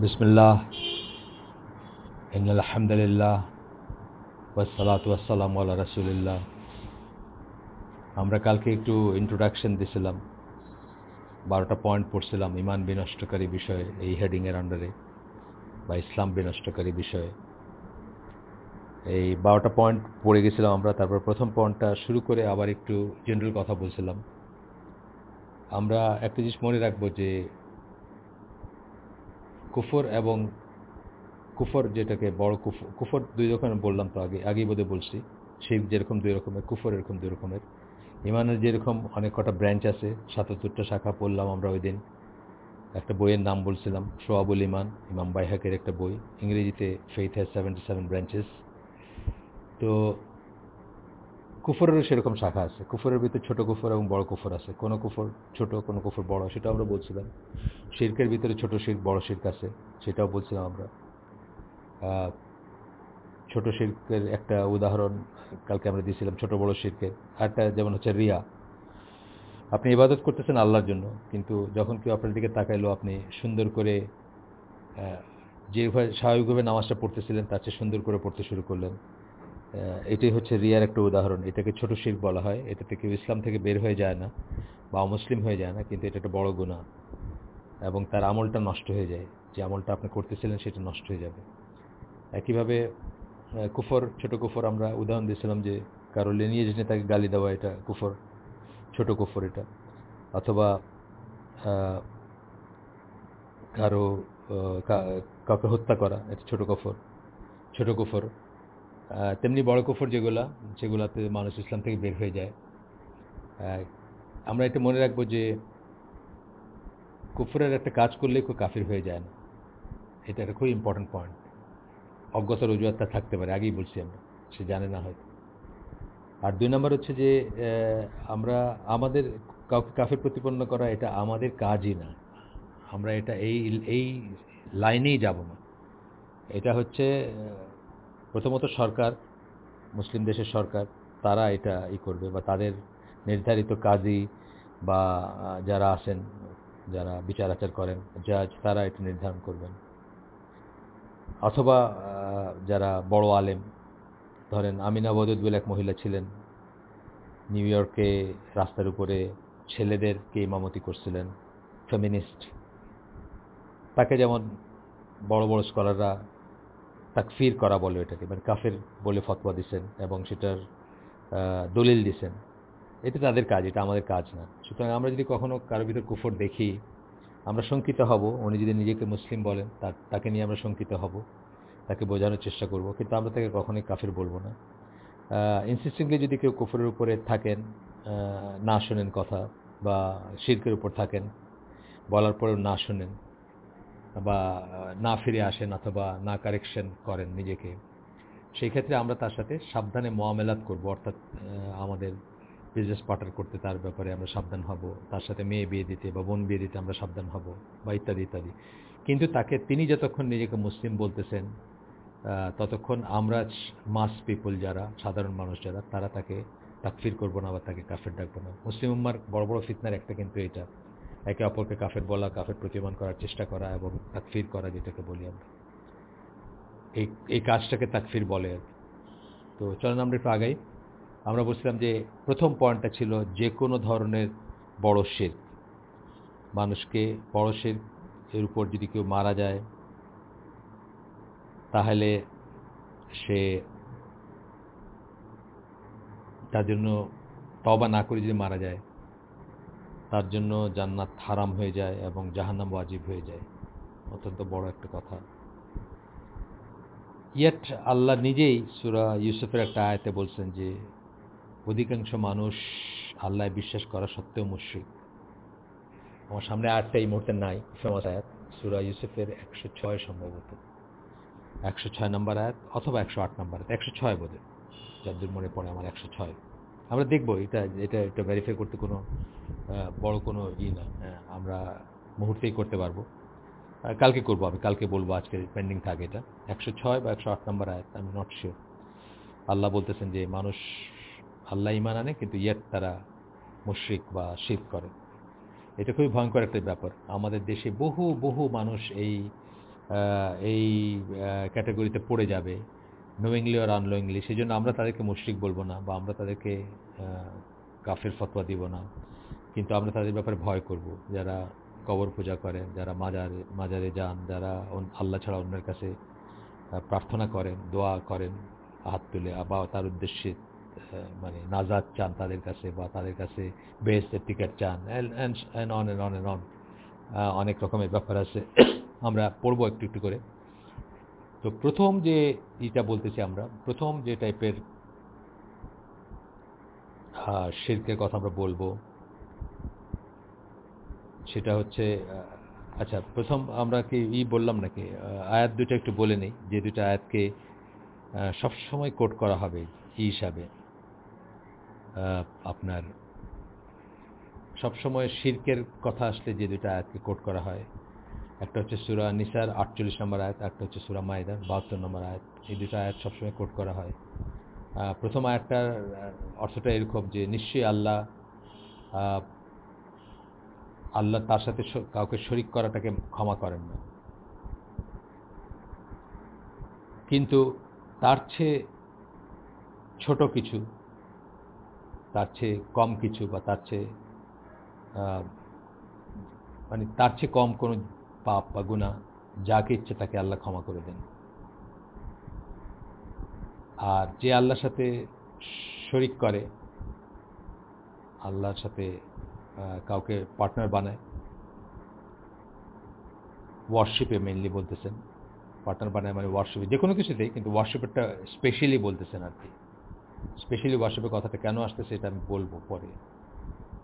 বিসমিল্লাহ আলহামদুলিল্লাহ ওয়াসালাত ওয়াসালাম আল্লাহ রাসুলিল্লাহ আমরা কালকে একটু ইন্ট্রোডাকশন দিছিলাম। বারোটা পয়েন্ট পড়ছিলাম ইমান বিনষ্টকারী বিষয়ে, এই হেডিংয়ের আন্ডারে বা ইসলাম বিনষ্টকারী বিষয়ে। এই বারোটা পয়েন্ট পড়ে গেছিলাম আমরা, তারপর প্রথম পয়েন্টটা শুরু করে আবার একটু জেনারেল কথা বলছিলাম। আমরা একটা জিনিস মনে রাখব যে কুফর এবং কুফর যেটাকে বড় কুফর কুফর দুই রকমের বললাম তো আগে, আগেই বোধে বলছি। শিব যেরকম দুই রকমের, কুফর এরকম দুই রকমের। ইমানের যেরকম অনেক কটা ব্রাঞ্চ আছে, সাতাত্তরটা শাখা পড়লাম আমরা ওই দিন। একটা বইয়ের নাম বলছিলাম, সোয়াবুল ইমান, ইমাম বাইহাকের একটা বই। ইংরেজিতে faith has seventy seven branches তো কুফরেরও সেরকম শাখা আছে। কুফরের ভিতরে ছোট কুফর এবং বড় কুফর আছে। কোনো কুফর ছোট, কোনো কুফর বড় সেটা আমরা বলছিলাম। শির্কের ভিতরে ছোট শির্ক, বড় শির্ক আছে, সেটাও বলছিলাম আমরা। ছোট শির্কের একটা উদাহরণ কালকে আমরা দিয়েছিলাম, ছোট বড় শির্কের আরেকটা যেমন হচ্ছে রিয়া। আপনি ইবাদত করতেছেন আল্লাহর জন্য, কিন্তু যখন কেউ আপনার দিকে তাকাইলো, আপনি সুন্দর করে যেভাবে স্বাভাবিকভাবে নামাজটা পড়তেছিলেন, তার চেয়ে সুন্দর করে পড়তে শুরু করলেন। এটাই হচ্ছে রিয়ার একটা উদাহরণ। এটাকে ছোট শির বলা হয়। এটাতে কেউ ইসলাম থেকে বের হয়ে যায় না বা অমুসলিম হয়ে যায় না, কিন্তু এটা একটা বড় গুণা এবং তার আমলটা নষ্ট হয়ে যায়। যে আমলটা আপনি করতেছিলেন, সেটা নষ্ট হয়ে যাবে। একইভাবে কুফর, ছোট কুফর, আমরা উদাহরণ দিয়েছিলাম যে কারও লিনিয়েজ নিয়ে তাকে গালি দেওয়া, এটা কুফর, ছোট কুফর এটা। অথবা কারও কাউকে হত্যা করা, এটা ছোট কুফর। ছোট কুফর তেমনি বড় কুফর যেগুলা সেগুলাতে মানুষ ইসলাম থেকে বের হয়ে যায়। আমরা এটা মনে রাখব যে কুফরের একটা কাজ করলে কেউ কাফির হয়ে যায় না। এটা একটা খুব ইম্পর্টেন্ট পয়েন্ট অজ্ঞতার অজুহাতটা থাকতে পারে, আগেই বলছি আমরা, সে জানে না হয়তো। আর দুই নম্বর হচ্ছে যে আমরা আমাদের কাউকে কাফের প্রতিপন্ন করা এটা আমাদের কাজই না। আমরা এটা এই এই লাইনেই যাব না। এটা হচ্ছে প্রথমত সরকার, মুসলিম দেশের সরকার, তারা এটা ই করবে বা তাদের নির্ধারিত কাজী বা যারা আসেন, যারা বিচার আচার করেন জাজ তারা এটা নির্ধারণ করবেন। অথবা যারা বড় আলেম, ধরেন আমিনা বদুদ বলে এক মহিলা ছিলেন, নিউ ইয়র্কে রাস্তার উপরে ছেলেদেরকে ইমামতি করছিলেন, ফেমিনিস্ট। তাকে যেমন বড় বড় স্কলাররা তাকফির করা বলে এটাকে মানে কাফের বলে ফতোয়া দিছেন এবং সেটার দলিল দিছেন। এটা তাদের কাজ, এটা আমাদের কাজ না। সুতরাং আমরা যদি কখনও কারোর ভিতর কুফর দেখি, আমরা শঙ্কিত হব, উনি যদি নিজেকে মুসলিম বলেন তাকে নিয়ে আমরা শঙ্কিত হব, তাকে বোঝানোর চেষ্টা করব, কিন্তু আমরা তাকে কখনোই কাফের বলব না। ইনসিস্টিংলি যদি কেউ কুফরের উপরে থাকেন না শোনেন কথা বা শির্কের উপর থাকেন, বলার পরেও না শোনেন বা, না ফিরে আসেন অথবা না কারেকশন করেন নিজেকে। সেই ক্ষেত্রে আমরা তার সাথে সাবধানে মোয়ামেলাত করব। অর্থাৎ আমাদের বিজনেস পার্টনার করতে তার ব্যাপারে আমরা সাবধান হব। তার সাথে মেয়ে বিয়ে দিতে বা বোন বিয়ে দিতে আমরা সাবধান হব বা ইত্যাদি ইত্যাদি। কিন্তু তাকে তিনি যতক্ষণ নিজেকে মুসলিম বলতেছেন ততক্ষণ আমরা মাস পিপল যারা, সাধারণ মানুষ যারা, তারা তাকে তাকফির করব না বা তাকে কাফের ডাকবো না। মুসলিম উম্মার বড় বড় ফিতনার একটা কিন্তু এটা। একে অপরকে কাফের বলা, কাফের প্রতিমান করার চেষ্টা করা এবং তাকফির করা যেটাকে বলি আমরা। এই এই কাজটাকে তাকফির বলে আর তো চলেন আমরা একটু আগাই। আমরা বলছিলাম যে প্রথম পয়েন্টটা ছিল যে কোনো ধরনের বড় শির মানুষকে বড় শির এর উপর যদি কেউ মারা যায়, তাহলে সে তার জন্য তবা না করে যদি মারা যায় তার জন্য জান্নাত হারাম হয়ে যায় এবং জাহান্নাম ওয়াজিব হয়ে যায়। অত্যন্ত বড় একটা কথা। ইয়েট আল্লাহ নিজেই সুরা ইউসুফের একটা আয়তে বলছেন যে, অধিকাংশ মানুষ আল্লাহ বিশ্বাস করা সত্ত্বেও মুশ্রিক। আমার সামনে আয়াতটা এই মুহূর্তে নাই, ফেমাস আয়াত, সুরা ইউসুফের একশো ছয় সম্ভবত। একশো ছয় নম্বর আয়াত অথবা একশো আট নম্বর আয়াত, একশো ছয় বোধে যদ্দূর মনে পড়ে আমার একশো ছয়। আমরা দেখব, এটা এটা এটা ভেরিফাই করতে কোনো বড় কোনো ই না। আমরা মুহূর্তেই করতে পারব। কালকে করব আমি, কালকে বলব আজকে পেন্ডিং থাকে এটা। একশো ছয় বা একশো আট নম্বর আয়াত, আমি নট শিওর আল্লাহ বলতেছেন যে, মানুষ আল্লাহ ইমান আনে, কিন্তু ইয়েট তারা মুশ্রিক বা শীত করে। এটা খুবই ভয়ঙ্কর একটা ব্যাপার। আমাদের দেশে বহু বহু মানুষ এই এই ক্যাটাগরিতে পড়ে যাবে। নোয়িংলি আর আনলোয়িংলি সেই জন্য আমরা তাদেরকে মুশরিক বলব না বা আমরা তাদেরকে কাফের ফতোয়া দিব না। কিন্তু আমরা তাদের ব্যাপারে ভয় করব। যারা কবর পূজা করেন যারা মাজারে মাজারে যান, যারা আল্লাহ ছাড়া অন্যের কাছে প্রার্থনা করেন, দোয়া করেন, হাত তুলে বা তার উদ্দেশ্যে মানে নাজাদ চান তাদের কাছে বা তাদের কাছে বেস্টের টিকিট চান and and on and on অনেক রকমের ব্যাপার আছে। আমরা পড়ব একটু একটু করে। তো প্রথম যে ইটা বলতেছি আমরা, প্রথম যে টাইপের শিল্পের কথা আমরা বলব, সেটা হচ্ছে আচ্ছা প্রথম আমরা কি ই বললাম নাকি? আয়াত দুটো একটু বলে নেই, যে দুটা আয়াতকে সবসময় কোট করা হবে ই হিসাবে। আপনার সবসময় শির্কের কথা আসলে যে দুটা আয়াতকে কোট করা হয় একটা হচ্ছে সুরা নিসার আটচল্লিশ নম্বর আয়াত একটা হচ্ছে সুরা মাইদার বাহাত্তর নম্বর আয়াত। এই দুটো আয়াত সবসময় কোট করা হয়। প্রথম আয়াতটার অর্থটা এরকম যে, নিশ্চয়ই আল্লাহ আল্লাহ তার সাথে কাউকে শরিক করাটাকে ক্ষমা করেন না। কিন্তু তার চেয়ে ছোট কিছু, তার চেয়ে কম কিছু বা তার চেয়ে মানে তার চেয়ে কম কোনো পাপ বা গুণা যাকে ইচ্ছে তাকে আল্লাহ ক্ষমা করে দেন। আর যে আল্লাহর সাথে শরিক করে, আল্লাহর সাথে কাউকে পার্টনার বানায় ওয়ার্শিপে মেনলি বলতেছেন। পার্টনার বানায় মানে ওয়ার্শিপে যে কোনো কিছুতেই, কিন্তু ওয়ার্শিপেরটা স্পেশালি বলতেছেন আর কি। স্পেশালি ওয়ার্শিপের কথাটা কেন আসতেছে এটা আমি বলব পরে।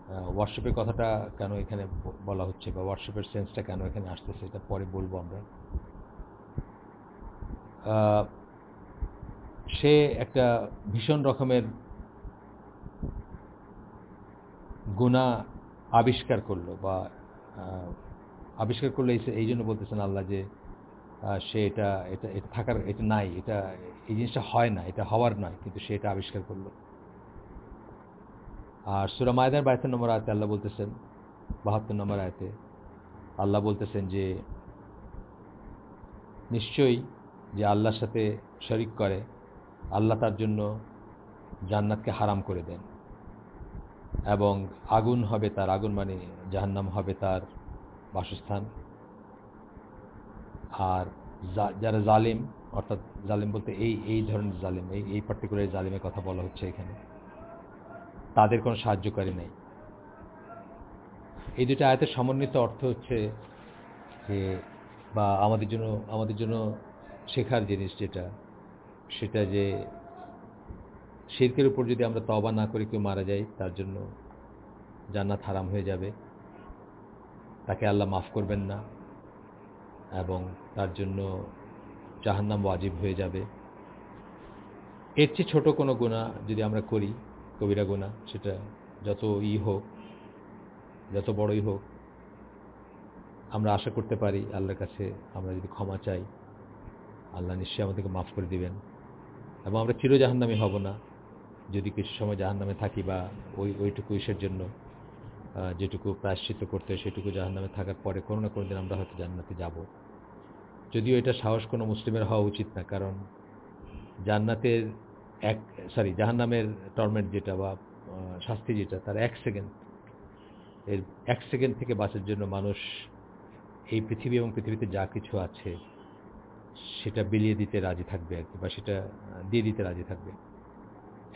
ওয়ার্শিপের কথাটা কেন এখানে বলা হচ্ছে বা ওয়ার্শিপের সেন্সটা কেন এখানে আসতেছে এটা পরে বলব আমরা। সে একটা ভীষণ রকমের গুণা আবিষ্কার করল বা আবিষ্কার করল এই জন্য বলতেছেন আল্লাহ যে সে এটা এটা থাকার, এটা নাই, এটা, এই জিনিসটা হয় না, এটা হওয়ার নয়, কিন্তু সে এটা আবিষ্কার করল। আর সুরা মায়দার বাহাত্তর নম্বর আয়তে আল্লাহ বলতেছেন, বাহাত্তর নম্বর আয়তে আল্লাহ বলতেছেন যে, নিশ্চয়ই যে আল্লাহর সাথে শরিক করে, আল্লাহ তার জন্য জান্নাতকে হারাম করে দেন এবং আগুন হবে তার, আগুন মানে জাহান্নাম হবে তার বাসস্থান। আর যারা জালিম, অর্থাৎ জালিম বলতে এই এই ধরনের জালিম, এই এই পার্টিকুলার জালিমের কথা বলা হচ্ছে এখানে। তাদের কোনো সাহায্যকারী নেই। এই দুটো আয়তের সমন্বিত অর্থ হচ্ছে যে, বা আমাদের জন্য আমাদের জন্য শেখার জিনিস যেটা, সেটা যে শিল্পের উপর যদি আমরা তবা না করে কেউ মারা যাই তার জন্য জান্নাত হারাম হয়ে যাবে। তাকে আল্লাহ মাফ করবেন না এবং তার জন্য জাহান্নাম ওয়াজিব হয়ে যাবে। এর চেয়ে ছোটো কোনো গুণা যদি আমরা করি কবিরা গোনা সেটা যত ই হোক, যত বড়ই হোক, আমরা আশা করতে পারি আল্লাহর কাছে আমরা যদি ক্ষমা চাই, আল্লাহ নিশ্চয়ই আমাদেরকে মাফ করে দিবেন। এবং আমরা চির জাহান্নামি হব না। যদি কিছু সময় জাহান্নামে থাকি বা ওই, ওইটুকু ইসের জন্য যেটুকু প্রায়শ্চিত করতে হয়, সেটুকু জাহান্নামে থাকার পরে কোনো না কোনো দিন আমরা হয়তো জান্নাতে যাব। যদিও এটা সাহস কোনো মুসলিমের হওয়া উচিত না, কারণ জান্নাতের এক সরি জাহান্নামের টর্মেন্ট যেটা বা শাস্তি যেটা, তার এক সেকেন্ড এর এক সেকেন্ড থেকে বাঁচার জন্য মানুষ এই পৃথিবী এবং পৃথিবীতে যা কিছু আছে, সেটা বিলিয়ে দিতে রাজি থাকবে আর কি, বা সেটা দিয়ে দিতে রাজি থাকবে।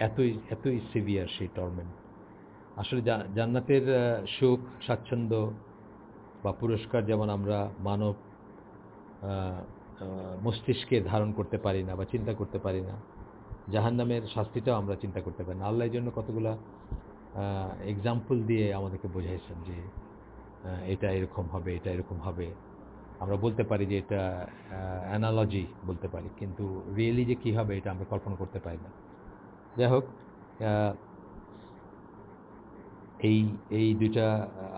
এতই এতই সিভিয়ার সেই টর্মেন্ট আসলে জান্নাতের সুখ, স্বাচ্ছন্দ্য বা পুরস্কার যেমন আমরা মানব মস্তিষ্কে ধারণ করতে পারি না বা চিন্তা করতে পারি না জাহান নামের শাস্তিটাও আমরা চিন্তা করতে পারি না। আল্লাহ জন্য কতগুলা এক্সাম্পল দিয়ে আমাদেরকে বোঝাইছেন যে এটা এরকম হবে, এটা এরকম হবে। আমরা বলতে পারি যে এটা অ্যানালজি বলতে পারি, কিন্তু রিয়েলি যে কী হবে এটা আমরা কল্পনা করতে পারি না। যাই হোক এই এই দুইটা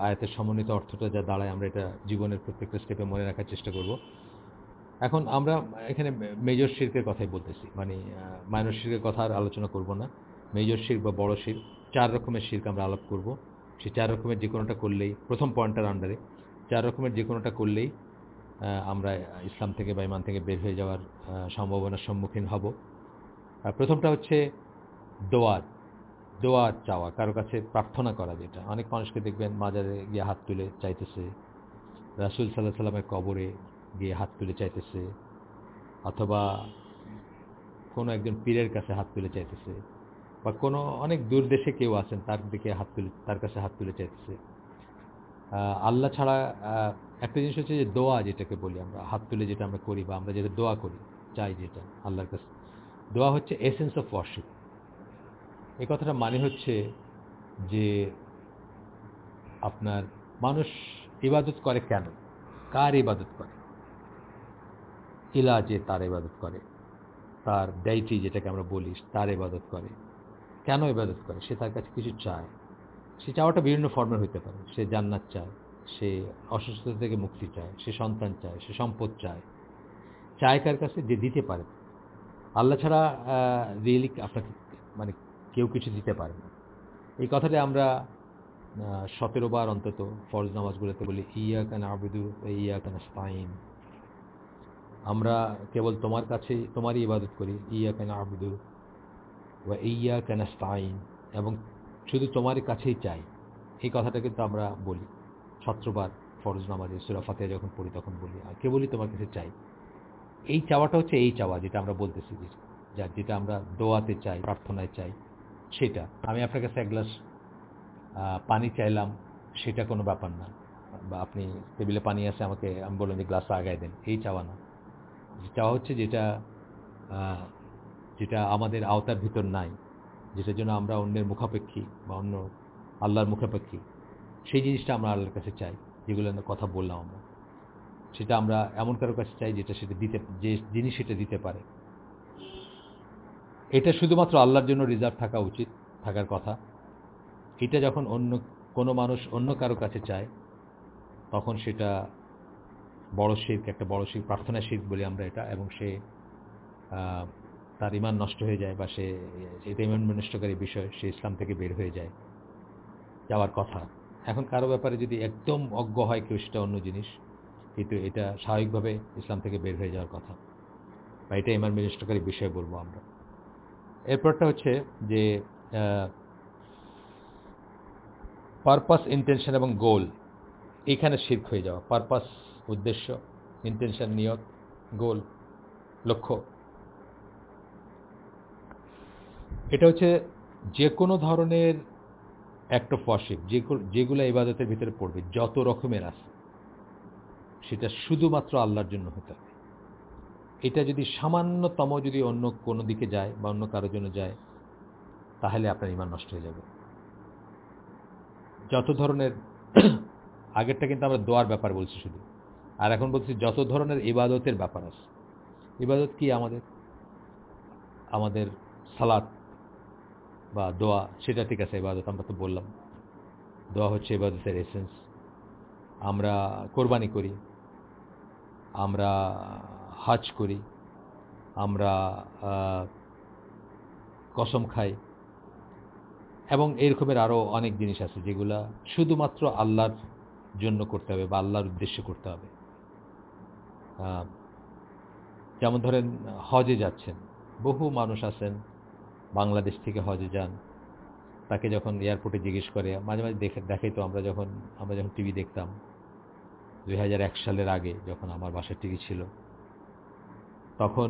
আয়াতের সমন্বিত অর্থটা যা দাঁড়ায় আমরা এটা জীবনের প্রত্যেকটা স্টেপে মনে রাখার চেষ্টা করব। এখন আমরা এখানে মেজর শির্কের কথাই বলতেছি। মানে মাইনর শির্কের কথা আর আলোচনা করব না। মেজর শির্ক বা বড় শির্ক চার রকমের শির্ক আমরা আলাপ করব। সেই চার রকমের যে কোনোটা করলেই, প্রথম পয়েন্টটার আন্ডারে চার রকমের যে কোনোটা করলেই আমরা ইসলাম থেকে বা ইমান থেকে বের হয়ে যাওয়ার সম্ভাবনার সম্মুখীন হব। প্রথমটা হচ্ছে দোয়ার দোয়া চাওয়া, কারও কাছে প্রার্থনা করা যেটা। অনেক মানুষকে দেখবেন মাজারে গিয়ে হাত তুলে চাইতেছে। রাসুল সাল্লাহ সাল্লামের কবরে গিয়ে হাত তুলে চাইতেছে, অথবা কোনো একজন পীরের কাছে হাত তুলে চাইতেছে, বা কোনো অনেক দূর দেশে কেউ আছেন, তার দিকে হাত তুলে, তার কাছে হাত তুলে চাইতেছে। আল্লাহ ছাড়া একটা জিনিস হচ্ছে যে দোয়া যেটাকে বলি আমরা, হাত তুলে যেটা আমরা করি বা আমরা যেটা দোয়া করি, চাই যেটা, আল্লাহর কাছে। দোয়া হচ্ছে এসেন্স অফ ওয়ার্শিপ এই কথাটা মানে হচ্ছে যে আপনার মানুষ ইবাদত করে কেন? কার ইবাদত করে? ইলা যে তার ইবাদত করে, তার ডাইটি যেটাকে আমরা বলি তার ইবাদত করে। কেন ইবাদত করে? সে তার কাছে কিছু চায়। সে চাওয়াটা বিভিন্ন ফর্মের হইতে পারে। সে জান্নাত চায়, সে অসুস্থতা থেকে মুক্তি চায়, সে সন্তান চায়, সে সম্পদ চায়। চায় কার কাছে? যে দিতে পারে। আল্লাহ ছাড়া রিয়েলি আপনাকে মানে কেউ কিছু দিতে পারে না। এই কথাটা আমরা সতেরো বার অন্তত ফরজ নামাজগুলোতে বলি, ইয়া কান আবেদু ইয়া কান স্তাইন আমরা কেবল তোমার কাছে তোমারই ইবাদত করি। ইয়া কেন আবদু বা ইয়া কেন স্তাইন এবং শুধু তোমার কাছেই চাই। এই কথাটা কিন্তু আমরা বলি। সত্রবার ফরজ নামাজে সুরাফাতে যখন পড়ি তখন বলি, আর কেবলই তোমার কাছে চাই। এই চাওয়াটা হচ্ছে এই চাওয়া যেটা আমরা বলতেছি যা যেটা আমরা দোয়াতে চাই, প্রার্থনায় চাই, সেটা। আমি আপনার কাছে এক গ্লাস পানি চাইলাম, সেটা কোনো ব্যাপার না। বা আপনি টেবিলে পানি আসে আমাকে, আমি বললাম যে গ্লাসটা আগায় দেন। এই চাওয়া না। চাওয়া হচ্ছে যেটা যেটা আমাদের আওতার ভিতর নাই, যেটার জন্য আমরা অন্যের মুখাপেক্ষী বা অন্য আল্লাহর মুখাপেক্ষী। সেই জিনিসটা আমরা আল্লাহর কাছে চাই, যেগুলো কথা বললাম আমরা। সেটা আমরা এমন কারোর কাছে চাই যেটা সেটা দিতে, যে জিনিস সেটা দিতে পারে। এটা শুধুমাত্র আল্লাহর জন্য রিজার্ভ থাকা উচিত, থাকার কথা। এটা যখন অন্য কোনো মানুষ অন্য কারও কাছে চায়, তখন সেটা বড় শির্ক, একটা বড় শির প্রার্থনা শির্ক বলি আমরা এটা, এবং সে তার ইমান নষ্ট হয়ে যায় বা সে, এটা ইমান নষ্টকারী বিষয়, সে ইসলাম থেকে বের হয়ে যায়। যাওয়ার কথা। এখন কারও ব্যাপারে যদি একদম অজ্ঞ হয় কেউ সেটা অন্য জিনিস, কিন্তু এটা স্বাভাবিকভাবে ইসলাম থেকে বের হয়ে যাওয়ার কথা। বা এটা ইমান নষ্টকারী বিষয় বলব আমরা। এরপরটা হচ্ছে যে পারপাস ইন্টেনশন এবং গোল এখানে শির্ক হয়ে যাওয়া। পারপাস উদ্দেশ্য ইন্টেনশন নিয়ত গোল লক্ষ্য। এটা হচ্ছে যে কোনো ধরনের অ্যাক্ট অফ ওয়ার্শিপ যেগুলো ইবাদতের ভিতরে পড়বে, যত রকমের আছে, সেটা শুধুমাত্র আল্লাহর জন্য হতে হবে। এটা যদি সামান্যতম যদি অন্য কোনো দিকে যায় বা অন্য কারোর জন্য যায়, তাহলে আপনার ইমান নষ্ট হয়ে যাবে। যত ধরনের, আগেরটা কিন্তু আমরা দোয়ার ব্যাপার বলছি শুধু। আর এখন বলছি যত ধরনের ইবাদতের ব্যাপার আছে। ইবাদত কি আমাদের? আমাদের সালাত বা দোয়া, সেটা ঠিক আছে, ইবাদত, আমরা তো বললাম। দোয়া হচ্ছে ইবাদতের এসেন্স আমরা কোরবানি করি, আমরা হাজ করি, আমরা কসম খাই, এবং এরকমের আরও অনেক জিনিস আছে যেগুলা শুধুমাত্র আল্লাহর জন্য করতে হবে বা আল্লাহর উদ্দেশ্যে করতে হবে। যেমন ধরেন, হজে যাচ্ছেন, বহু মানুষ আছেন, বাংলাদেশ থেকে হজে যান, তাকে যখন এয়ারপোর্টে জিজ্ঞেস করে, মাঝে মাঝে দেখে দেখাই তো আমরা যখন আমরা যখন টিভি দেখতাম দু হাজার এক সালের আগে যখন আমার বাসার টিভি ছিল, তখন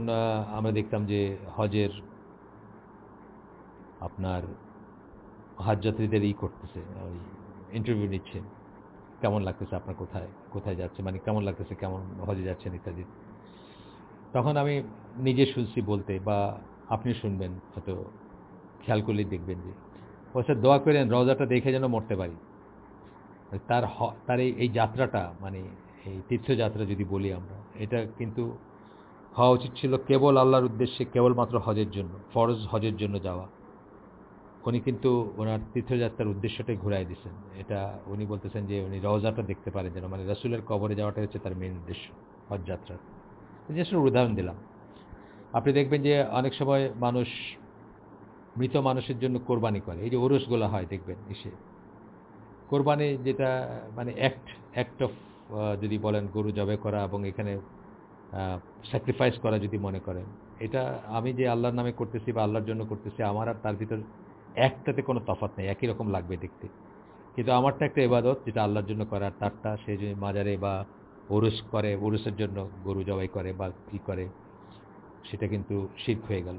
আমরা দেখতাম যে হজের আপনার হজযাত্রীদের ই করতেছে, ওই ইন্টারভিউ নিচ্ছে। কেমন লাগতেছে আপনার কোথায় কোথায় যাচ্ছে মানে কেমন লাগতেছে, কেমন হজে যাচ্ছেন ইত্যাদি। তখন আমি নিজে শুনছি বলতে বা আপনি শুনবেন, হয়তো খেয়াল করলেই দেখবেন যে স্যার দোয়া করেন রজাটা দেখে যেন মরতে পারি। তার হ, তার এই যাত্রাটা মানে এই তীর্থযাত্রা যদি বলি আমরা, এটা কিন্তু হওয়া উচিত ছিল কেবল আল্লাহর উদ্দেশ্যে, কেবলমাত্র হজের জন্য, ফরজ হজের জন্য যাওয়া। উনি কিন্তু ওনার তীর্থযাত্রার উদ্দেশ্যটাই ঘুরাই দিচ্ছেন এটা উনি বলতেছেন যে উনি রওজাটা দেখতে পারেন যেন মানে রসুলের কবরে যাওয়াটা হচ্ছে তার মেন উদ্দেশ্য হজযাত্রার জাস্ট উদাহরণ দিলাম। আপনি দেখবেন যে অনেক সময় মানুষ, মৃত মানুষের জন্য কোরবানি করে। এই যে ওরসগুলো হয় দেখবেন এসে। কোরবানি যেটা মানে অ্যাক্ট অ্যাক্ট অফ যদি বলেন গরু জবে করা এবং এখানে স্যাক্রিফাইস করা যদি মনে করেন। এটা আমি যে আল্লাহর নামে করতেছি বা আল্লাহর জন্য করতেছি, আমার আর তার ভিতর একটাতে কোনো তফাৎ নেই, একই রকম লাগবে দেখতে। কিন্তু আমারটা একটা এবাদত যেটা আল্লাহর জন্য করার, তারটা সে যে মাজারে বা ওরস করে, ওরসের জন্য গরু জবাই করে বা কী করে, সেটা কিন্তু শির্ক হয়ে গেল।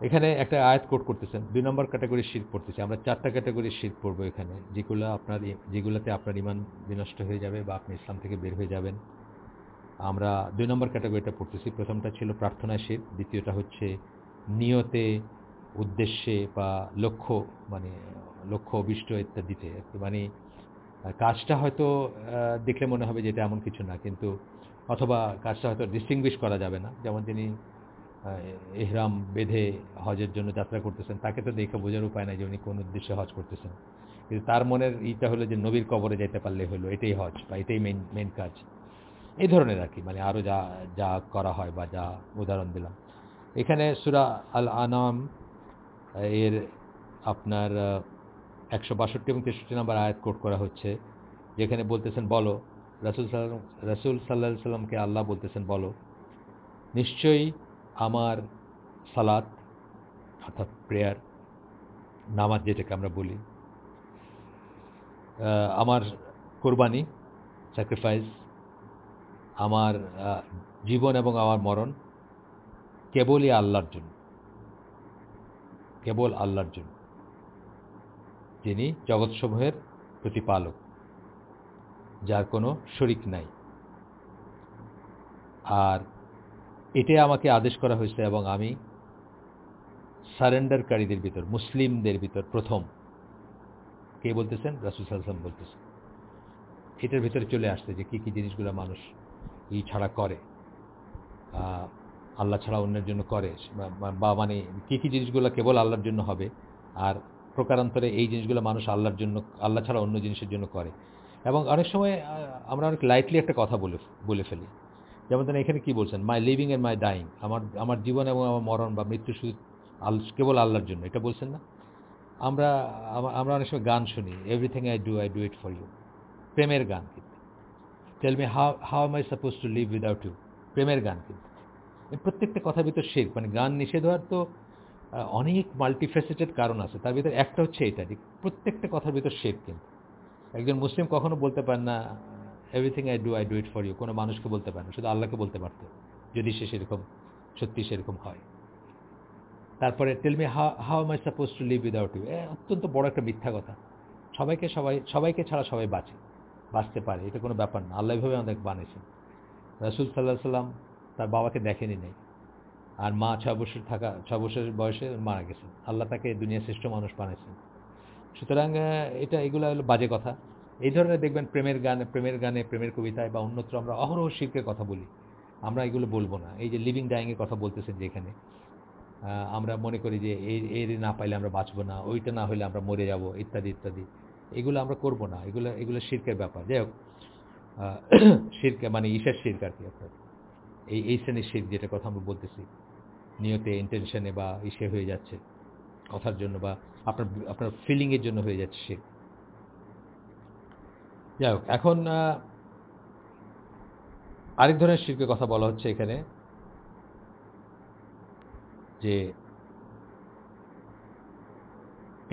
এখানে একটা আয়াত কোট করতেছেন, দুই নম্বর ক্যাটাগরি শির্ক পড়তেছে, আমরা চারটা ক্যাটাগরি শির্ক পড়ব এখানে, যেগুলো আপনার যেগুলোতে আপনার ইমান বিনষ্ট হয়ে যাবে বা আপনি ইসলাম থেকে বের হয়ে যাবেন। আমরা দুই নম্বর ক্যাটাগরিটা পড়তেছি, প্রথমটা ছিল প্রার্থনা শির দ্বিতীয়টা হচ্ছে নিয়তে উদ্দেশ্যে বা লক্ষ্য মানে লক্ষ্য, অভিষ্ট ইত্যাদিতে মানে কাজটা হয়তো দেখলে মনে হবে যে এটা এমন কিছু না, কিন্তু অথবা কাজটা হয়তো ডিস্টিংগুইশ করা যাবে না। যেমন তিনি এহরাম বেঁধে হজের জন্য যাত্রা করতেছেন, তাকে তো দেখে বোঝার উপায় নাই যে উনি কোন উদ্দেশ্যে হজ করতেছেন। কিন্তু তার মনের ইটা হলো যে নবীর কবরে যেতে পারলে হলো, এটাই হজ বা এটাই মেন মেন কাজ। এই ধরনের আর কি মানে আরও যা যা করা হয় বা যা উদাহরণ দিলাম। এখানে সুরা আল আনাম এর আপনার একশো বাষট্টি এবং তেষট্টি নাম্বার আয়াত কোট করা হচ্ছে, যেখানে বলতেছেন, বলো, রাসুল সাল্লাম রাসুল সাল্লাহ সাল্লামকে আল্লাহ বলতেছেন, বলো, নিশ্চয়ই আমার সালাত, অর্থাৎ প্রেয়ার, নামাজ যেটাকে আমরা বলি আমার কোরবানি স্যাক্রিফাইস আমার জীবন এবং আমার মরণ কেবলই আল্লাহর জন্য। কেবল আল্লাহর জন্য, যিনি জগৎসমূহের প্রতিপালক, যার কোনো শরিক নাই। আর এটাই আমাকে আদেশ করা হয়েছে এবং আমি সারেন্ডারকারীদের ভিতর, মুসলিমদের ভিতর প্রথম। কে বলতেছেন? রাসুল সাল্লাম বলতেছেন। এটার ভিতরে চলে আসছে যে কী কী জিনিসগুলো মানুষ ই ছাড়া করে। আল্লাহ ছাড়া অন্যের জন্য করে। বা মানে কী কী জিনিসগুলো কেবল আল্লাহর জন্য হবে? আর প্রকারান্তরে এই জিনিসগুলো মানুষ আল্লাহর জন্য, আল্লাহ ছাড়া অন্য জিনিসের জন্য করে। এবং অনেক সময় আমরা অনেক লাইটলি একটা কথা বলে বলে ফেলি। যেমন ধরেন এখানে কি বলছেন? My living and my dying আমার আমার জীবন এবং আমার মরণ বা মৃত্যু শুধু আল, কেবল আল্লাহর জন্য। এটা বলছেন না? আমরা আমরা অনেক সময় গান শুনি। Everything I do I do it for you প্রেমের গান কিন্তু। Tell me how how am I suppose to live without you প্রেমের গান কিন্তু। প্রত্যেকটা কথার ভিতর শেখ মানে গান নিষেধ হওয়ার তো অনেক মাল্টিফেসেটেড কারণ আছে। তার ভিতরে একটা হচ্ছে এটা যে প্রত্যেকটা কথার ভিতর শেখ কিন্তু। একজন মুসলিম কখনো বলতে পারেন না everything I do I do it for you কোনো মানুষকে বলতে পারে না, শুধু আল্লাহকে বলতে পারত, যদি সে সেরকম, সত্যি সেরকম হয়। তারপরে tell me how how am I suppose to live without you অত্যন্ত বড় একটা মিথ্যা কথা। সবাইকে সবাই, সবাইকে ছাড়া সবাই বাঁচে, বাঁচতে পারে, এটা কোনো ব্যাপার না। আল্লাহ ভাবে আমাদের বানিয়েছেন। রাসুল সাল্লাহ সাল্লাম তার বাবাকে দেখেনি নেই। আর মা ছয় বছর থাকা, ছয় বছর বয়সে মারা গেছেন। আল্লাহ তাকে দুনিয়া শ্রেষ্ঠ মানুষ বানিয়েছেন। সুতরাং এটা, এগুলো হলো বাজে কথা। এই ধরনের দেখবেন প্রেমের গানে প্রেমের গানে, প্রেমের কবিতায় বা অন্যত্র আমরা অহরহ শিল্পের কথা বলি। আমরা এগুলো বলব না। এই যে লিভিং ডাইংয়ের কথা বলতেছেন যেখানে আমরা মনে করি যে এই এর না পাইলে আমরা বাঁচবো না, ওইটা না হলে আমরা মরে যাব, ইত্যাদি ইত্যাদি। এগুলো আমরা করব না। এগুলো এগুলো শির্কের ব্যাপার। যাই হোক শির্কে মানে ঈশার শির্ক আর কি আপনার এই এই শ্রেণির শির্ক যেটা কথা আমরা বলতেছি, নিয়তে ইন্টেনশনে বা ইসে হয়ে যাচ্ছে, কথার জন্য বা আপনার আপনার ফিলিংয়ের জন্য হয়ে যাচ্ছে শির্ক যাই হোক, এখন আরেক ধরনের শিল্পের কথা বলা হচ্ছে এখানে, যে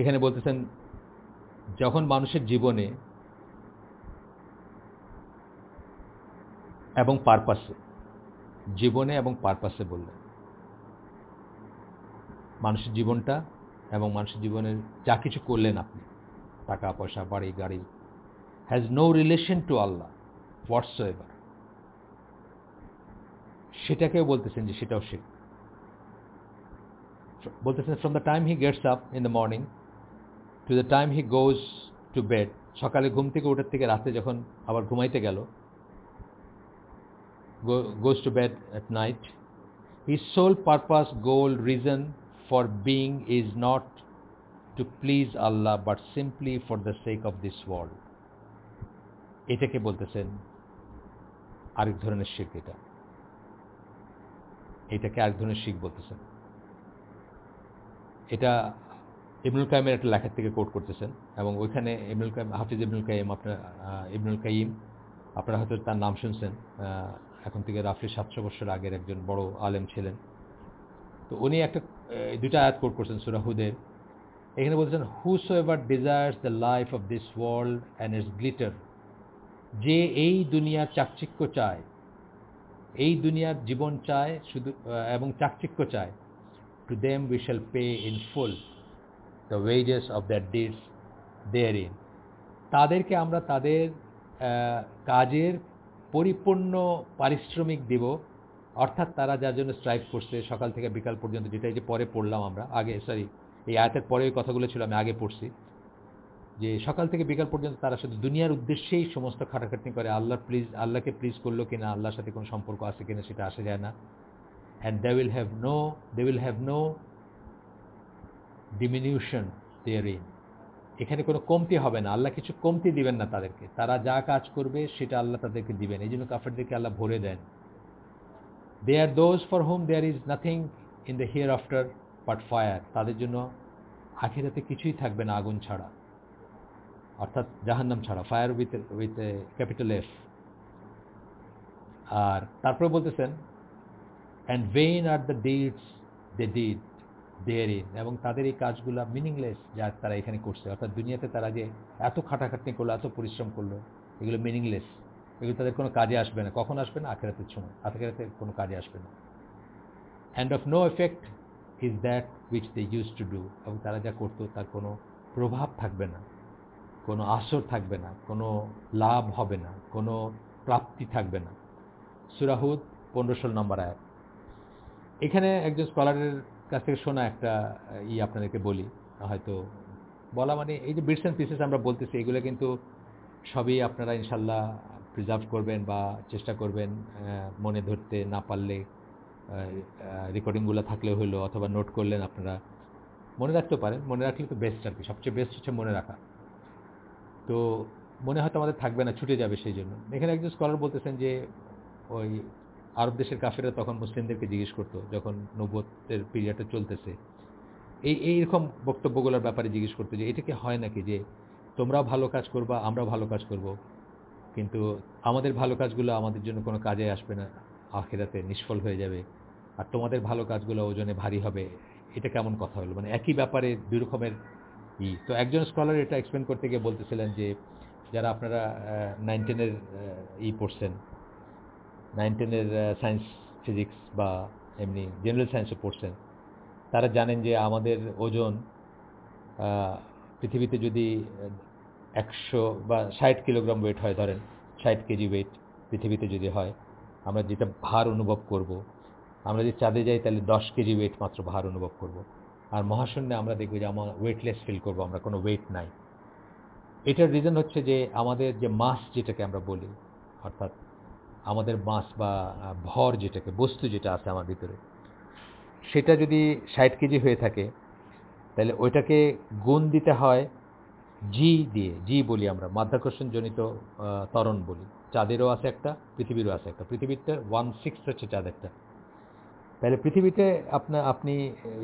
এখানে বলতেছেন, যখন মানুষের জীবনে এবং পারপাসে জীবনে এবং পারপাসে বললেন। মানুষের জীবনটা এবং মানুষের জীবনের যা কিছু করলেন আপনি, টাকা, পয়সা, বাড়ি, গাড়ি has no relation to Allah whatsoever সেটাকেও বলতেছেন যে সেটাও শিখ বলতেছেন from the time he gets up in the morning to the time he goes to bed সকালে ঘুম থেকে ওঠার থেকে রাতে যখন আবার ঘুমাইতে গেল goes to bed at night his sole purpose goal reason for being is not to please Allah but simply for the sake of this world এটাকে বলতেছেন? আরেক ধরনের শিখ এটা। এটাকে আরেক ধরনের শিখ বলতেছেন। এটা ইবনুল কাইমের একটা লেখার থেকে কোট করতেছেন এবং ওইখানে ইবনুল কাইম, হাফিজ ইবনুল কাইম, আপনার ইবনুল কাইম, আপনারা হয়তো তার নাম শুনছেন এখন থেকে রাফলি সাতশো বছর আগের একজন বড় আলেম ছিলেন। তো উনি একটা দুটা আয়াত কোট করছেন সুরাহুদের এখানে বলছেন whosoever desires the life of this world and its glitter যে এই দুনিয়ার চাকচিক্য চায়, এই দুনিয়ার জীবন চায় শুধু এবং চাকচিক্য চায় to them we shall pay in full the wages of that deeds therein তাদেরকে আমরা তাদের কাজের পরিপূর্ণ পারিশ্রমিক দিব, অর্থাৎ তারা যার জন্য স্ট্রাইক করছে, সকাল থেকে বিকাল পর্যন্ত যেটা যে পরে পড়লাম আমরা, আগে সরি এই আয়াতের পরে ওই কথাগুলো ছিল, আমি আগে পড়ছি, যে সকাল থেকে বিকাল পর্যন্ত তারা শুধু দুনিয়ার উদ্দেশ্যেই সমস্ত খাটাখাটনি করে, আল্লাহ প্লিজ আল্লাহকে প্লিজ করল কিনা, আল্লাহর সাথে কোনো সম্পর্ক আছে কিনা সেটা আসে যায় না। And they will have no they will have no diminution therein এখানে কোনো কমতি হবে না, আল্লাহ কিছু কমতি দিবেন না তাদেরকে। তারা যা কাজ করবে সেটা আল্লাহ তাদেরকে দিবেন। এই জন্য কাফেরদেরকে আল্লাহ ভরে দেন। They are those for whom there is nothing in the hereafter but fire তাদের জন্য আখিরাতে কিছুই থাকবে না আগুন ছাড়া। অর্থাৎ জাহান্নাম ছাড়া fire with with capital F আর তারপরে বলতেছেন and vain are the deeds they did therein এবং তাদের এই কাজগুলো মিনিংলেস যা তারা এখানে করছে। অর্থাৎ দুনিয়াতে তারা যে এত খাটাখাটনি করল, এত পরিশ্রম করল, এগুলো মিনিংলেস এগুলো তাদের কোনো কাজে আসবে না। কখন আসবে না? আখেরাতের সময়। আখেরাতে কোনো কাজে আসবে না। And of no effect is that which they use to do এবং তারা যা করতো, তার কোনো প্রভাব থাকবে না। কোনো আসর থাকবে না। কোনো লাভ হবে না। কোনো প্রাপ্তি থাকবে না। সুরাহুদ পনেরো ষোলো নম্বর আয়াত। এখানে একজন স্কলারের কাছ থেকে শোনা একটা ই আপনাদেরকে বলি, হয়তো বলা মানে এই যে বিটস অ্যান্ড পিসেস আমরা বলতেছি, এগুলো কিন্তু সবই আপনারা ইনশাল্লাহ প্রিজার্ভ করবেন বা চেষ্টা করবেন মনে ধরতে না পারলে রেকর্ডিংগুলো থাকলে হলো অথবা নোট করলেন আপনারা, মনে রাখতে পারেন, মনে রাখলে তো বেস্ট আর কি, সবচেয়ে বেস্ট হচ্ছে মনে রাখা। তো মনে হয়তো আমাদের থাকবে না, ছুটে যাবে সেই জন্য। এখানে একজন স্কলার বলতেছেন যে ওই আরব দেশের কাফেরা তখন মুসলিমদেরকে জিজ্ঞেস করতো যখন নব্বতের পিরিয়ডটা চলতেছে। এই এইরকম বক্তব্যগুলোর ব্যাপারে জিজ্ঞেস করতো যে এটাকে হয় নাকি যে তোমরাও ভালো কাজ করবা আমরাও ভালো কাজ করব? কিন্তু আমাদের ভালো কাজগুলো আমাদের জন্য কোনো কাজে আসবে না, আখেরাতে নিষ্ফল হয়ে যাবে। আর তোমাদের ভালো কাজগুলো ওজনে ভারী হবে। এটা কেমন কথা হলো? মানে একই ব্যাপারে দুই রকমের ই। তো একজন স্কলার এটা এক্সপ্লেন করতে গিয়ে বলতেছিলেন যে, যারা আপনারা নাইন টেনের ই পড়ছেন নাইন টেনের সায়েন্স ফিজিক্স বা এমনি জেনারেল সায়েন্সও পড়ছেন তারা জানেন যে আমাদের ওজন পৃথিবীতে যদি একশো বা ষাট কিলোগ্রাম ওয়েট হয়, ধরেন ষাট কেজি ওয়েট পৃথিবীতে যদি হয়, আমরা যেটা ভার অনুভব করব। আমরা যদি চাঁদে যাই তাহলে দশ কেজি ওয়েট মাত্র ভার অনুভব করব। আর মহাশূন্যে আমরা দেখব যে আমার ওয়েটলেস ফিল করব, আমরা কোনো ওয়েট নাই এটার রিজন হচ্ছে যে আমাদের যে মাস যেটাকে আমরা বলি, অর্থাৎ আমাদের মাস বা ভর যেটাকে, বস্তু যেটা আছে আমার ভিতরে, সেটা যদি ষাট কেজি হয়ে থাকে, তাহলে ওইটাকে গুণ দিতে হয় জি দিয়ে জি বলি আমরা, মাধ্যাকর্ষণজনিত ত্বরণ বলি। চাঁদেরও আছে একটা, পৃথিবীরও আছে একটা। পৃথিবীতে ওয়ান সিক্স হচ্ছে চাঁদেরটা তাহলে পৃথিবীতে আপনার আপনি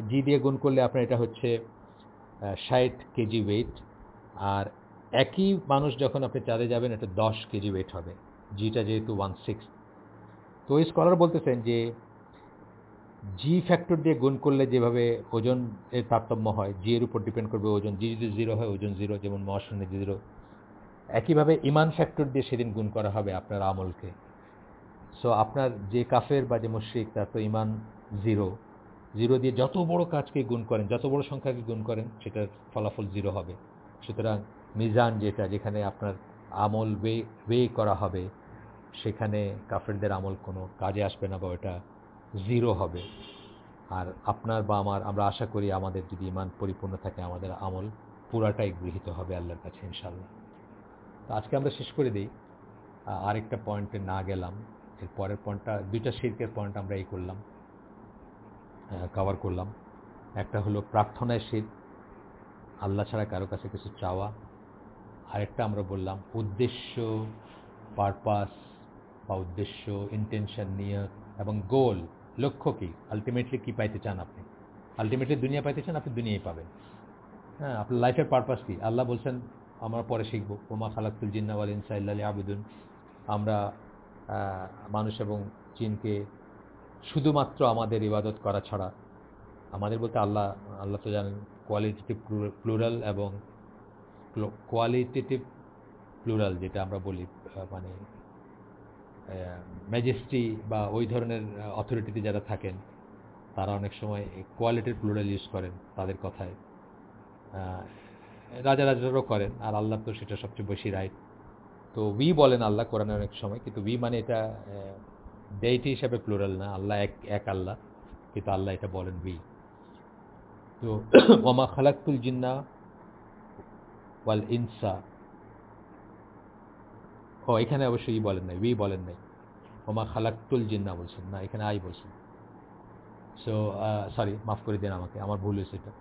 জি দিয়ে গুণ করলে আপনার এটা হচ্ছে ষাট কেজি ওয়েট আর একই মানুষ যখন আপনি চাঁদে যাবেন, এটা দশ কেজি ওয়েট হবে। জিটা যেহেতু ওয়ান সিক্স তো ওই স্কলার বলতেছেন যে জি ফ্যাক্টর দিয়ে গুণ করলে যেভাবে ওজন এর তারতম্য হয় জি এর উপর ডিপেন্ড করবে ওজন। জি যদি জিরো হয়, ওজন জিরো যেমন মহাশূন্য জিরো একইভাবে ইমান ফ্যাক্টর দিয়ে সেদিন গুণ করা হবে আপনার আমলকে। সো আপনার যে কাফের বা যে মুশ্রিক, তার তো ইমান জিরো জিরো দিয়ে যত বড় কাজকে গুণ করেন, যত বড় সংখ্যাকে গুণ করেন, সেটার ফলাফল জিরো হবে। সুতরাং মিজান যেটা, যেখানে আপনার আমল বে ওয়ে করা হবে সেখানে কাফেরদের আমল কোনো কাজে আসবে না বা ওটা জিরো হবে। আর আপনার বা আমার, আমরা আশা করি আমাদের যদি ইমান পরিপূর্ণ থাকে, আমাদের আমল পুরাটাই গৃহীত হবে আল্লাহর কাছে ইনশাল্লাহ তো আজকে আমরা শেষ করে দিই। আরেকটা পয়েন্টে না গেলাম। এর পরের পয়েন্টটা, দুইটা শিল্পের পয়েন্ট আমরা এই করলাম। কভার করলাম। একটা হলো প্রার্থনায় শীত আল্লাহ ছাড়া কারও কাছে কিছু চাওয়া। আরেকটা আমরা বললাম, উদ্দেশ্য পারপাস বা উদ্দেশ্য ইন্টেনশন নিয়ে এবং গোল লক্ষ্য কী? আলটিমেটলি কী পাইতে চান আপনি? আলটিমেটলি দুনিয়া পাইতে চান, আপনি দুনিয়াই পাবেন। হ্যাঁ আপনার লাইফের পারপাস কী? আল্লাহ বলছেন, আমরা পরে শিখব। ওমা খালাকুল জিন্নাওয়াল ইনসা ইল্লা আবেদুন আমরা মানুষ এবং জিনকে শুধুমাত্র আমাদের ইবাদত করা ছাড়া, আমাদের বলতে আল্লাহ আল্লাহ তো জানেন কোয়ালিটেটিভ প্লুরাল এবং কোয়ালিটেটিভ প্লুরাল যেটা আমরা বলি মানে ম্যাজেস্টি বা ওই ধরনের অথরিটিতে যারা থাকেন, তারা অনেক সময় কোয়ালিটির প্লুরাল ইউজ করেন তাদের কথায়। রাজা রাজারও করেন, আর আল্লাহ তো সেটা সবচেয়ে বেশি রাইট তো উই বলেন আল্লাহ কোরআনে অনেক সময়, কিন্তু উই মানে এটা ডেইটি হিসাবে প্লুরাল না, আল্লাহ এক এক আল্লাহ, কিন্তু আল্লাহ এটা বলেন উই তো ওমা খালাকুল জিন্না ওয়াল ইনসা ও, এখানে অবশ্যই ই বলেন নাই উই বলেন নাই। ওমা খালাকুল জিন্না বলছেন, না, এখানে আই বলছেন সো সরি মাফ করে দিন আমাকে, আমার ভুল হয়েছে এটা।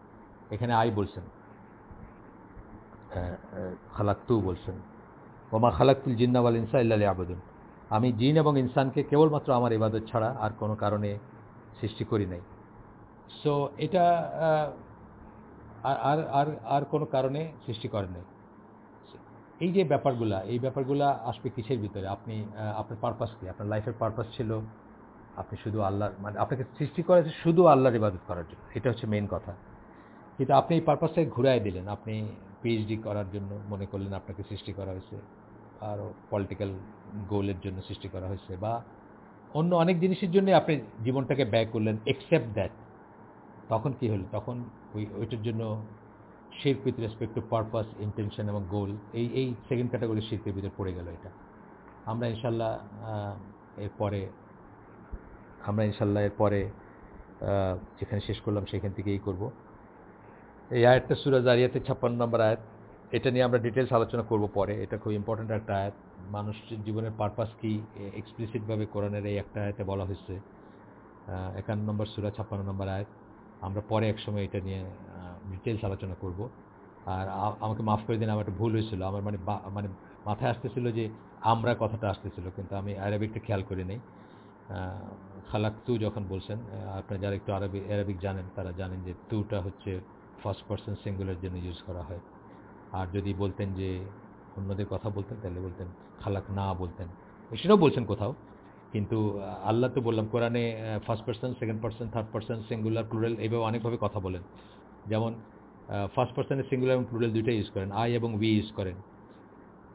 এখানে আই বলছেন। খালাক্তু বলছেন। ওমা খালাক্তুল জিন্নাওয়াল ইনসা ইল্লা আবেদন আমি জিন এবং ইনসানকে কেবলমাত্র আমার ইবাদত ছাড়া আর কোনো কারণে সৃষ্টি করি নাই। সো এটা আর আর আর কোনো কারণে সৃষ্টি করেন নাই। এই যে ব্যাপারগুলা, এই ব্যাপারগুলা আসবে কিসের ভিতরে? আপনি আপনার পারপাস কি? আপনার লাইফের পারপাস ছিল? আপনি শুধু আল্লাহর মানে আপনাকে সৃষ্টি করেছে শুধু আল্লাহর ইবাদত করার জন্য। এটা হচ্ছে মেন কথা। কিন্তু আপনি এই পারপাসটাকে ঘুরাই দিলেন। আপনি পিএইচডি করার জন্য মনে করলেন আপনাকে সৃষ্টি করা হয়েছে। আরও পলিটিক্যাল গোলের জন্য সৃষ্টি করা হয়েছে বা অন্য অনেক জিনিসের জন্য আপনি জীবনটাকে ব্যয় করলেন এক্সেপ্ট দ্যাট তখন কি হলো? তখন ওই, ওইটার জন্য শিল্প with respect to purpose intention এবং গোল এই এই সেকেন্ড ক্যাটাগরি শিল্পের ভিতরে পড়ে গেল এটা। আমরা ইনশাল্লাহ এরপরে, আমরা ইনশাল্লাহ এরপরে যেখানে শেষ করলাম সেখান থেকেই করব। এই আয়াতটা সুরাজ আরিয়াতে ছাপ্পান্ন নম্বর আয়াত, এটা নিয়ে আমরা ডিটেলস আলোচনা করব পরে। এটা খুব ইম্পর্ট্যান্ট একটা আয়াত। মানুষের জীবনের পারপাস কি এক্সপ্লিসিটভাবে কোরআনের এই একটা আয়াতে বলা হয়েছে। একান্ন নম্বর সুরা ছাপ্পান্ন নম্বর আয়াত। আমরা পরে এক সময় এটা নিয়ে ডিটেলস আলোচনা করব। আর আমাকে মাফ করে দিন, আমার একটা ভুল হয়েছিল। আমার মানে মানে মাথায় আসতেছিল যে আমরা কথাটা আসতেছিল, কিন্তু আমি আরবিকটা খেয়াল করি নেই। খালাক তু যখন বলছেন আপনারা যারা একটু আরবি অ্যারাবিক জানেন, তারা জানেন যে তুটা হচ্ছে ফার্স্ট পার্সন সিঙ্গুলার জন্য ইউজ করা হয়। আর যদি বলতেন যে অন্যদের কথা বলতেন, তাহলে বলতেন খালাক না বলতেন। সেটাও বলছেন কোথাও। কিন্তু আল্লাহ তো বললাম, কোরআনে first person second person third person singular plural এইভাবে অনেকভাবে কথা বলেন। যেমন ফার্স্ট পার্সনের সিঙ্গুলার এবং প্লুরাল দুইটাই ইউজ করেন। আই এবং উই ইউজ করেন।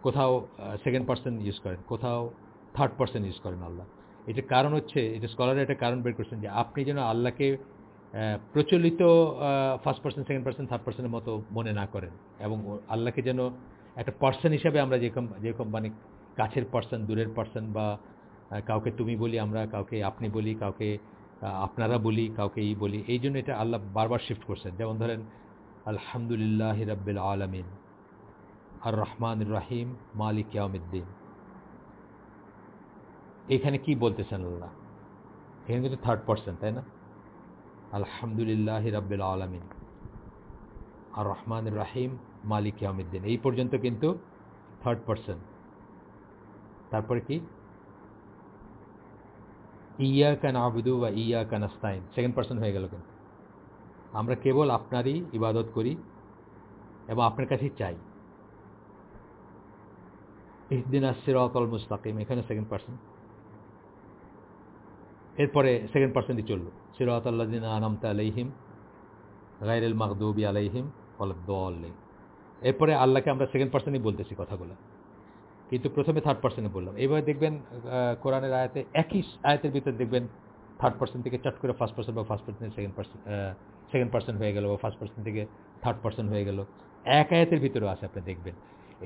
কোথাও সেকেন্ড পার্সন ইউজ করেন। কোথাও থার্ড পার্সন ইউজ করেন আল্লাহ। এটার কারণ হচ্ছে, এটা স্কলার একটা কারণ বের করছেন যে আপনি যেন আল্লাহকে প্রচলিত first person second person third পার্সনের মতো মনে না করেন। এবং আল্লাহকে যেন একটা পার্সন হিসাবে আমরা যেরকম যেরকম মানে কাছের পার্সন দূরের পার্সন বা কাউকে তুমি বলি আমরা, কাউকে আপনি বলি, কাউকে আপনারা বলি কাউকে ই বলি, এই জন্য এটা আল্লাহ বারবার শিফট করছেন। যেমন ধরেন, আলহামদুলিল্লাহ রব্বিল আলমিন আর রহমান রাহিম মালিক ইয়ামুদ্দিন এখানে কি বলতেছেন আল্লাহ? এখানে কিন্তু থার্ড পার্সন তাই না? আলহামদুলিল্লাহ রাব্বিল আলমিন আর রহমান রাহিম মালিক ইয়ামুদ্দিন এই পর্যন্ত কিন্তু থার্ড পার্সন তারপরে কি? ইয়া কান আবুদু বা ইয়া কান আস্তাইন সেকেন্ড পার্সন হয়ে গেল কিন্তু। আমরা কেবল আপনারই ইবাদত করি এবং আপনার কাছেই চাই। ইহদিন আসিরাকল মুস্তাকিম। এখানে সেকেন্ড পার্সন এরপরে সেকেন্ড পার্সেন্টই চলল। সিরাত আল্লাদিন আনামতা আলাইহিম গাইরুল মাকদুবি আলাইহিম ফলদ্দল এরপরে আল্লাহকে আমরা সেকেন্ড পার্সনই বলতেছি কথাগুলো। কিন্তু প্রথমে থার্ড পার্সনে বললাম এইভাবে দেখবেন কোরআনের আয়াতে একই আয়াতের ভিতরে দেখবেন থার্ড পার্সন থেকে চট করে ফার্স্ট পার্সন বা first person second person second person হয়ে গেল বা ফার্স্ট পার্সন থেকে থার্ড পার্সন হয়ে গেল। এক আয়াতের ভিতরেও আছে, আপনি দেখবেন।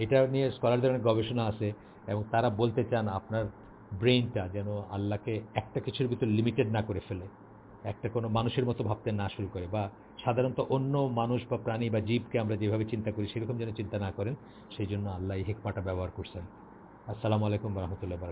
এটা নিয়ে স্কলারদের অনেক গবেষণা আছে এবং তারা বলতে চান আপনার ব্রেইনটা যেন আল্লাহকে একটা কিছুর ভিতর লিমিটেড না করে ফেলে। একটা কোনো মানুষের মতো ভাবতে না শুরু করে বা সাধারণত অন্য মানুষ বা প্রাণী বা জীবকে আমরা যেভাবে চিন্তা করি সেরকম যেন চিন্তা না করেন, সেই জন্য আল্লাহ হেকমাটা ব্যবহার করছেন। আসসালামু আলাইকুম রহমতুল্লাহ